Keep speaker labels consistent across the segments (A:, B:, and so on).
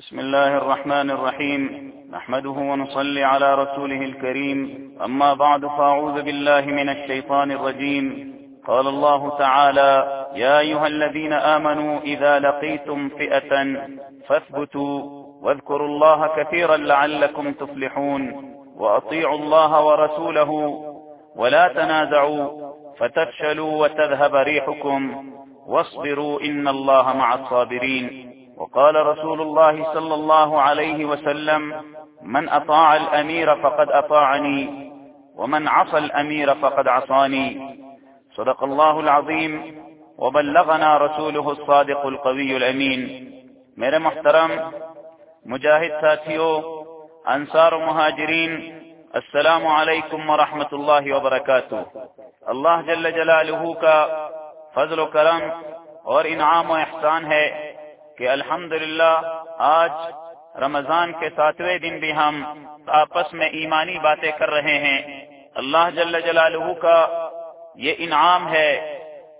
A: بسم الله الرحمن الرحيم. نحمده ونصلي على رسوله الكريم. أما بعد، فأعوذ بالله من الشيطان الرجيم. قال الله تعالى يا أيها الذين آمنوا إذا لقيتم فئة فاثبتوا واذكروا الله كثيرا لعلكم تفلحون وأطيعوا الله ورسوله ولا تنازعوا فتفشلوا وتذهب ريحكم واصبروا إن الله مع الصابرين. وقال رسول الله صلى الله عليه وسلم، من أطاع الأمير فقد أطاعني، ومن عصى الأمير فقد عصاني. صدق الله العظيم. وبلغنا رسوله الصادق القوي الأمين. میرے محترم، مجاہد ساتھیوں انصار و مہاجرین، السلام علیکم ورحمۃ اللہ وبرکاتہ. اللہ جل جلالہ کا فضل و کرم اور انعام و احسان ہے کہ الحمد آج رمضان کے ساتویں دن بھی ہم آپس میں ایمانی باتیں کر رہے ہیں۔ اللہ جل جلالہ کا یہ انعام ہے،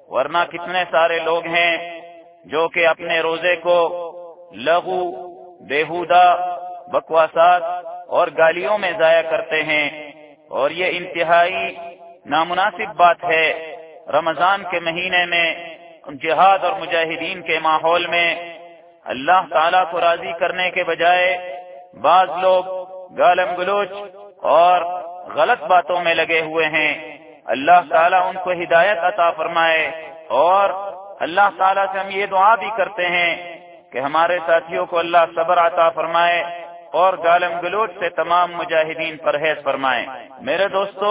A: ورنہ کتنے سارے لوگ ہیں جو کہ اپنے روزے کو لغو، بےحودہ، بکواسات اور گالیوں میں ضائع کرتے ہیں۔ اور یہ انتہائی نامناسب بات ہے۔ رمضان کے مہینے میں، جہاد اور مجاہدین کے ماحول میں اللہ تعالیٰ کو راضی کرنے کے بجائے بعض لوگ گالم گلوچ اور غلط باتوں میں لگے ہوئے ہیں۔ اللہ تعالیٰ ان کو ہدایت عطا فرمائے اور اللہ تعالیٰ سے ہم یہ دعا بھی کرتے ہیں کہ ہمارے ساتھیوں کو اللہ صبر عطا فرمائے اور گالم گلوچ سے تمام مجاہدین پرہیز فرمائے۔ میرے دوستو،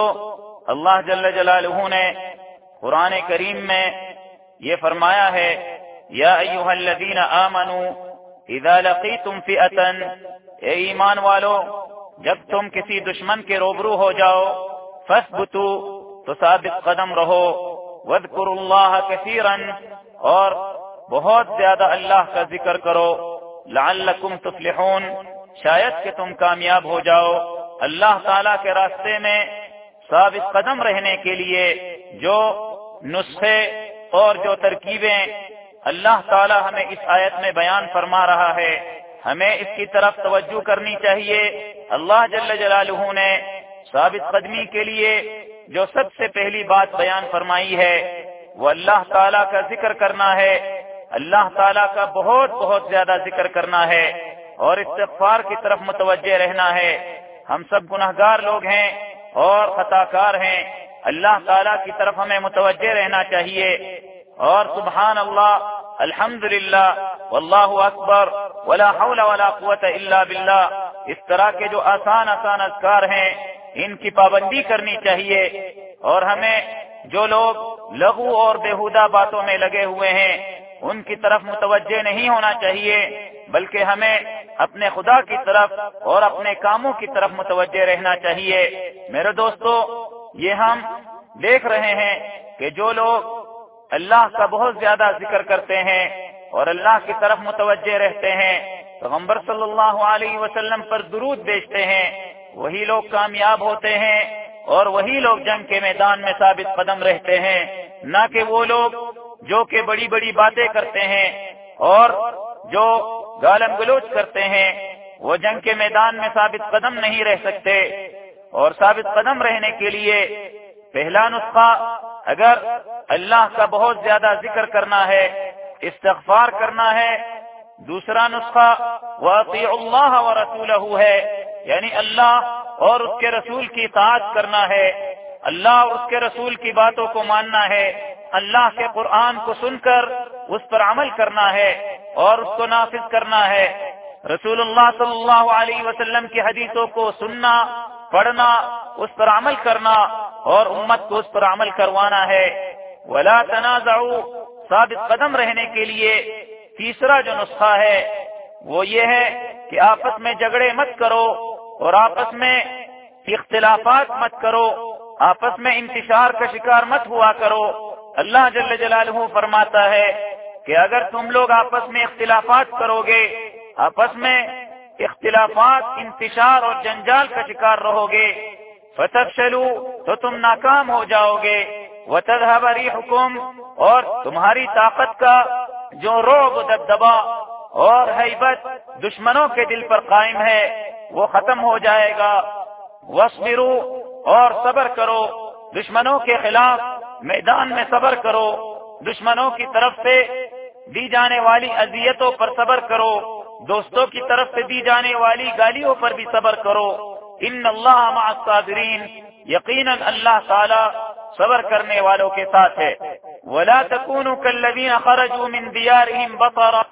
A: اللہ جل جلالہ نے قرآن کریم میں یہ فرمایا ہے یا ایوہ الذین آمنوا اذا لقیتم فئتا اے ایمان والو، جب تم کسی دشمن کے روبرو ہو جاؤ فثبتو تو ثابت قدم رہو وذکر اللہ کثیرا، اور بہت زیادہ اللہ کا ذکر کرو، لعلکم تفلحون، شاید کہ تم کامیاب ہو جاؤ، اللہ تعالی کے راستے میں ثابت قدم رہنے کے لیے جو نسخے اور جو ترکیبیں اللہ تعالی ہمیں اس آیت میں بیان فرما رہا ہے۔ ہمیں اس کی طرف توجہ کرنی چاہیے۔ اللہ جل جلالہ نے ثابت قدمی کے لیے جو سب سے پہلی بات بیان فرمائی ہے، وہ اللہ تعالیٰ کا ذکر کرنا ہے۔ اللہ تعالیٰ کا بہت بہت زیادہ ذکر کرنا ہے اور استغفار کی طرف متوجہ رہنا ہے۔ ہم سب گناہ گار لوگ ہیں اور خطا کار ہیں۔ اللہ تعالیٰ کی طرف ہمیں متوجہ رہنا چاہیے۔ اور سبحان اللہ الحمد للہ، واللہ اکبر، ولا حول ولا قوت الا باللہ۔ اس طرح کے جو آسان آسان اذکار ہیں، ان کی پابندی کرنی چاہیے۔ اور ہمیں جو لوگ لغو اور بےحدہ باتوں میں لگے ہوئے ہیں، ان کی طرف متوجہ نہیں ہونا چاہیے، بلکہ ہمیں اپنے خدا کی طرف اور اپنے کاموں کی طرف متوجہ رہنا چاہیے۔ میرے دوستو، یہ ہم دیکھ رہے ہیں کہ جو لوگ اللہ کا بہت زیادہ ذکر کرتے ہیں اور اللہ کی طرف متوجہ رہتے ہیں۔ پیغمبر صلی اللہ علیہ وسلم پر درود بیچتے ہیں۔ وہی لوگ کامیاب ہوتے ہیں اور وہی لوگ جنگ کے میدان میں ثابت قدم رہتے ہیں۔ نہ کہ وہ لوگ جو کہ بڑی بڑی باتیں کرتے ہیں اور جو گالم گلوچ کرتے ہیں، وہ جنگ کے میدان میں ثابت قدم نہیں رہ سکتے۔ اور ثابت قدم رہنے کے لیے پہلا نسخہ اگر اللہ کا بہت زیادہ ذکر کرنا ہے، استغفار کرنا ہے، دوسرا نسخہ واقعی اللہ و رسول ہے یعنی اللہ اور اس کے رسول کی اطاعت کرنا ہے، اللہ اور اس کے رسول کی باتوں کو ماننا ہے، اللہ کے قرآن کو سن کر اس پر عمل کرنا ہے اور اس کو نافذ کرنا ہے۔ رسول اللہ صلی اللہ علیہ وسلم کی حدیثوں کو سننا، پڑھنا، اس پر عمل کرنا اور امت کو اس پر عمل کروانا ہے۔ ولا تنازعوا، ثابت قدم رہنے کے لیے۔ تیسرا جو نسخہ ہے، وہ یہ ہے کہ آپس میں جھگڑے مت کرو اور آپس میں اختلافات مت کرو۔ آپس میں انتشار کا شکار مت ہوا کرو۔ اللہ جل جلالہ فرماتا ہے کہ اگر تم لوگ آپس میں اختلافات کرو گے، آپس میں اختلافات، انتشار اور جنجال کا شکار رہو گے۔ فتح تو تم ناکام ہو جاؤ گے وہ حکم اور تمہاری طاقت کا جو روب دبدبا اور حیبت دشمنوں کے دل پر قائم ہے، وہ ختم ہو جائے گا۔ وسبرو اور صبر کرو۔ دشمنوں کے خلاف میدان میں صبر کرو۔ دشمنوں کی طرف سے دی جانے والی اذیتوں پر صبر کرو۔ دوستوں کی طرف سے دی جانے والی گالیوں پر بھی صبر کرو۔ ان اللہ مع الصابرین، یقینا اللہ تعالی صبر کرنے والوں کے ساتھ ہے۔ ولا تكونوا كالذين خرجوا من ديارهم بطرا۔